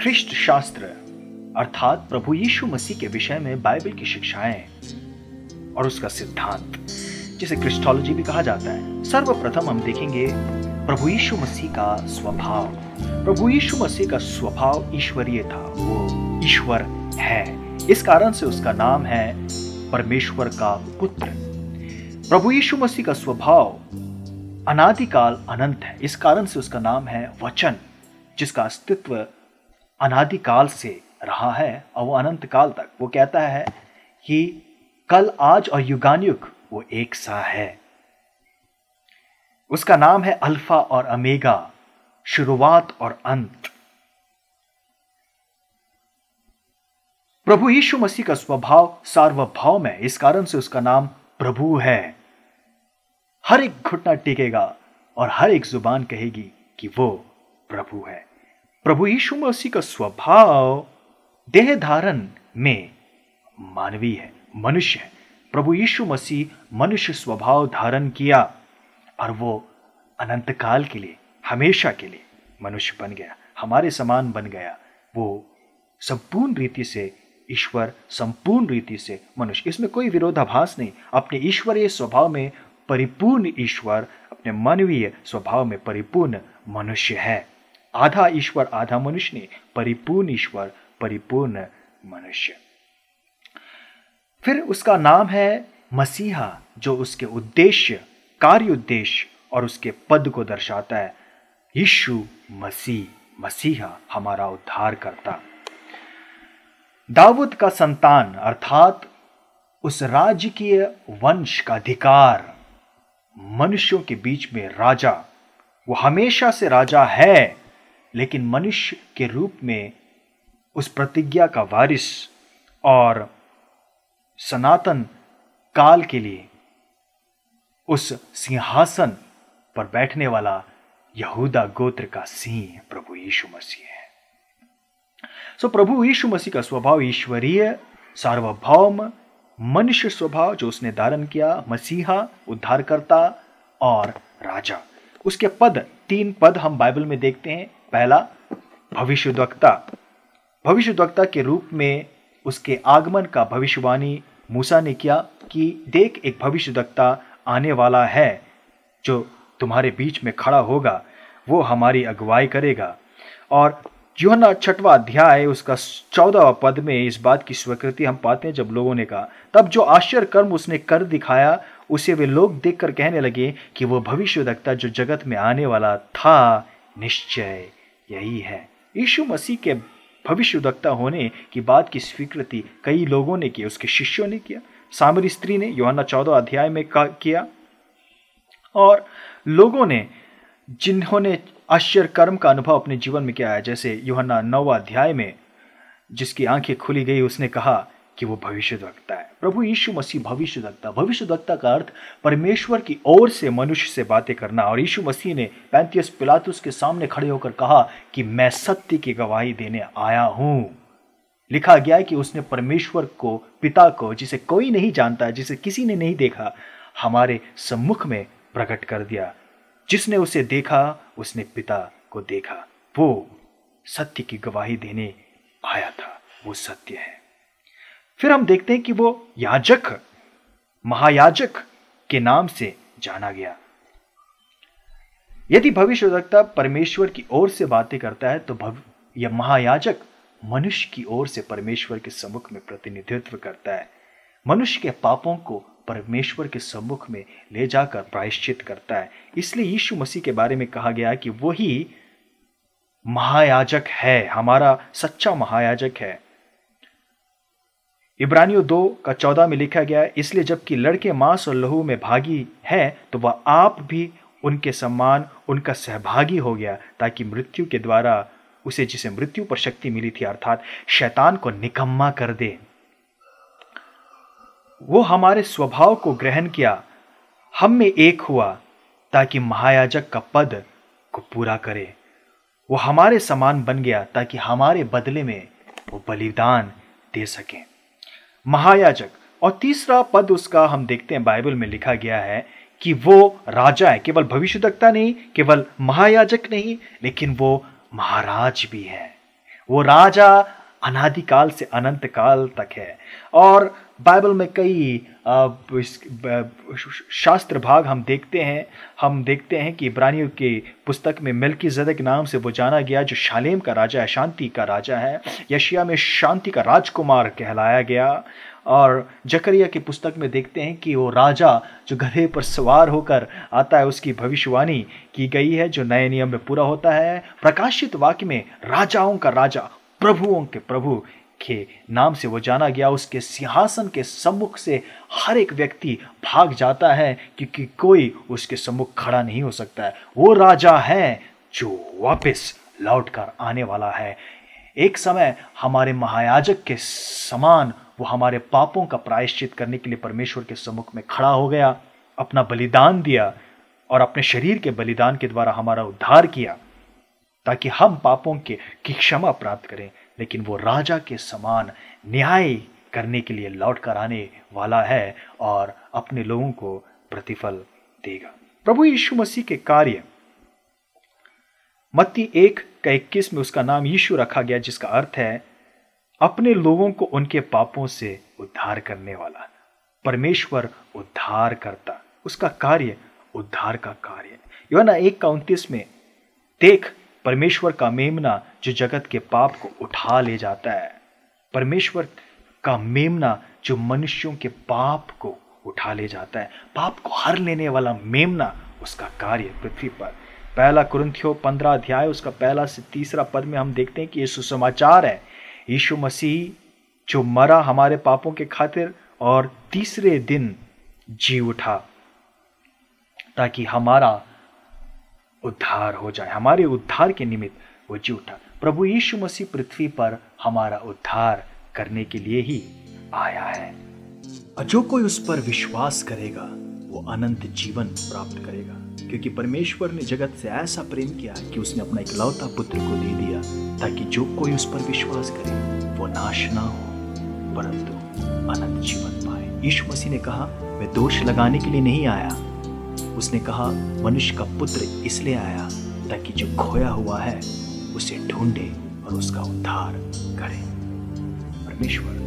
Christ शास्त्र, अर्थात प्रभु यीशु मसीह के विषय में बाइबल की शिक्षाएँ और उसका सिद्धांत, जिसे क्रिस्टोलॉजी भी कहा जाता है। सर्वप्रथम हम देखेंगे प्रभु यीशु मसीह का स्वभाव। प्रभु यीशु मसीह का स्वभाव ईश्वरीय था। वो ईश्वर है। इस कारण से उसका नाम है परमेश्वर का पुत्र। प्रभु यीशु मसीह का स्वभाव अनादिकाल अनंत है। इस कारण से उसका नाम है वचन, जिसका अस्तित्व अनादिकाल से रहा है और वो अनंत काल तक। वो कहता है कि कल, आज और युगानुयुग वो एक सा है। उसका नाम है अल्फ़ा और अमेगा शुरुआत और अंत। प्रभु यीशु मसीह का स्वभाव सार्वभौम है इस कारण से उसका नाम प्रभु है। हर एक घुटना टिकेगा और हर एक ज़ुबान कहेगी कि वो प्रभु है। प्रभु यीशु मसीह का स्वभाव देह धारण में मानवीय है, मनुष्य है। प्रभु यीशु मसीह मनुष्य स्वभाव धारण किया और वो अनंत काल के लिए, हमेशा के लिए मनुष्य बन गया, हमारे समान बन गया। वो संपूर्ण रीति से ईश्वर, संपूर्ण रीति से मनुष्य। इसमें कोई विरोधाभास नहीं। अपने ईश्वरीय स्वभाव में परिपूर्ण ईश्वर, अपने मानवीय स्वभाव में परिपूर्ण मनुष्य है। आधा ईश्वर, आधा मनुष्य नहीं परिपूर्ण ईश्वर, परिपूर्ण मनुष्य। फिर उसका नाम है मसीहा, जो उसके उद्देश्य, कार्य उद्देश्य और उसके पद को दर्शाता है। यीशु मसीह, मसीहा हमारा उद्धार करता दाऊद का संतान, अर्थात उस राजकीय वंश का अधिकार, मनुष्यों के बीच में राजा, वो हमेशा से राजा है। लेकिन मनुष्य के रूप में उस प्रतिज्ञा का वारिस और सनातन काल के लिए उस सिंहासन पर बैठने वाला यहूदा गोत्र का सिंह प्रभु यीशु मसीह है। सो प्रभु यीशु मसीह का स्वभाव ईश्वरीय, सार्वभौम, मनुष्य स्वभाव जो उसने धारण किया, मसीहा, उद्धारकर्ता और राजा। उसके पद, तीन पद हम बाइबल में देखते हैं। पहला, भविष्यद्वक्ता। भविष्यद्वक्ता के रूप में उसके आगमन का भविष्यवाणी मूसा ने किया कि देख एक भविष्यद्वक्ता आने वाला है, जो तुम्हारे बीच में खड़ा होगा, वो हमारी अगुवाई करेगा। और योना छठवा अध्याय, उसका चौदहवा पद में इस बात की स्वीकृति हम पाते हैं, जब लोगों ने कहा, तब जो आश्चर्य कर्म उसने कर दिखाया, उसे वे लोग देखकर कहने लगे कि वह भविष्यदक्ता जो जगत में आने वाला था, निश्चय। यही है। यीशु मसीह के भविष्यदक्ता होने की बात की स्वीकृति कई लोगों ने की, उसके शिष्यों ने किया, सामरी स्त्री ने योहाना चौदह अध्याय में किया। और लोगों ने, जिन्होंने आश्चर्य कर्म का अनुभव अपने जीवन में किया है, जैसे योहना नौवा अध्याय में, जिसकी आँखें खुली गई, उसने कहा कि वो भविष्य वक्ता है। प्रभु यीशु मसीह भविष्य वक्ता भविष्य वक्ता का अर्थ परमेश्वर की ओर से मनुष्य से बातें करना। और यीशु मसीह ने पैंतीस पिलातुस के सामने खड़े होकर कहा कि मैं सत्य की गवाही देने आया हूँ। लिखा गया है कि उसने परमेश्वर को, पिता को, जिसे कोई नहीं जानता, जिसे किसी ने नहीं देखा, हमारे सम्मुख में प्रकट कर दिया। जिसने उसे देखा, उसने पिता को देखा। वो सत्य की गवाही देने आया था। वो सत्य है। फिर हम देखते हैं कि वो याजक, महायाजक के नाम से जाना गया। यदि भविष्यवक्ता परमेश्वर की ओर से बातें करता है तो यह महायाजक मनुष्य की ओर से परमेश्वर के सम्मुख में प्रतिनिधित्व करता है। मनुष्य के पापों को परमेश्वर के सम्मुख में ले जाकर प्रायश्चित करता है। इसलिए यीशु मसीह के बारे में कहा गया कि वही महायाजक है, हमारा सच्चा महायाजक है। इब्रानियों दो का चौदह में लिखा गया है, इसलिए जबकि लड़के मांस और लहू में भागी है तो वह आप भी उनके सम्मान, उनका सहभागी हो गया, ताकि मृत्यु के द्वारा उसे जिसे मृत्यु पर शक्ति मिली थी, अर्थात शैतान को निकम्मा कर दे। वो हमारे स्वभाव को ग्रहण किया, हम में एक हुआ, ताकि महायाजक का पद को पूरा करे। वो हमारे समान बन गया, ताकि हमारे बदले में वो बलिदान दे सके। महायाजक। और तीसरा पद उसका हम देखते हैं, बाइबल में लिखा गया है कि वो राजा है। केवल भविष्यदक्ता नहीं, केवल महायाजक नहीं, लेकिन वो महाराज भी है। वो राजा अनादिकाल से अनंत काल तक है। और बाइबल में कई शास्त्र भाग हम देखते हैं। हम देखते हैं कि इब्रानियों के पुस्तक में मिल्की जदक नाम से वो जाना गया, जो शालेम का राजा है, शांति का राजा है। यशिया में शांति का राजकुमार कहलाया गया। और जकरिया की पुस्तक में देखते हैं कि वो राजा जो गधे पर सवार होकर आता है, उसकी भविष्यवाणी की गई है, जो नए नियम में पूरा होता है। प्रकाशित वाक्य में राजाओं का राजा प्रभुओं के प्रभु के नाम से वो जाना गया। उसके सिंहासन के सम्मुख से हर एक व्यक्ति भाग जाता है, क्योंकि कोई उसके सम्मुख खड़ा नहीं हो सकता है। वो राजा है जो वापस लौट कर आने वाला है। एक समय हमारे महायाजक के समान वो हमारे पापों का प्रायश्चित करने के लिए परमेश्वर के सम्मुख में खड़ा हो गया, अपना बलिदान दिया और अपने शरीर के बलिदान के द्वारा हमारा उद्धार किया। ताकि हम पापों के की क्षमा प्राप्त करें। लेकिन वो राजा के समान न्याय करने के लिए लौट कर आने वाला है और अपने लोगों को प्रतिफल देगा। प्रभु यीशु मसीह के कार्य। मत्ती एक का इक्कीस में उसका नाम यीशु रखा गया, जिसका अर्थ है, अपने लोगों को उनके पापों से उद्धार करने वाला। परमेश्वर उद्धार करता। उसका कार्य उद्धार का कार्य योना एक का उन्तीस में, देख परमेश्वर का मेमना जो जगत के पाप को उठा ले जाता है। परमेश्वर का मेमना जो मनुष्यों के पाप को उठा ले जाता है। पाप को हर लेने वाला मेमना उसका कार्य पृथ्वी पर। पहला कुरंथियो पंद्रह अध्याय, उसका पहला से तीसरा पद में हम देखते हैं कि ये सुसमाचार है। यीशु मसीह जो मरा हमारे पापों के खातिर और तीसरे दिन जी उठा, ताकि हमारा उद्धार हो जाए। हमारे उद्धार के निमित्त वो जी उठा। प्रभु यीशु मसीह पृथ्वी पर हमारा उद्धार करने के लिए ही आया है। और जो कोई उस पर विश्वास करेगा, वो अनंत जीवन प्राप्त करेगा। क्योंकि परमेश्वर ने जगत से ऐसा प्रेम किया कि उसने अपना इकलौता पुत्र को दे दिया, ताकि जो कोई उस पर विश्वास करे, वो नाश ना हो, परंतु अनंत जीवन पाए। यीशु मसीह ने कहा, मैं दोष लगाने के लिए नहीं आया उसने कहा, मनुष्य का पुत्र इसलिए आया ताकि जो खोया हुआ है, उसे ढूंढे और उसका उद्धार करे। परमेश्वर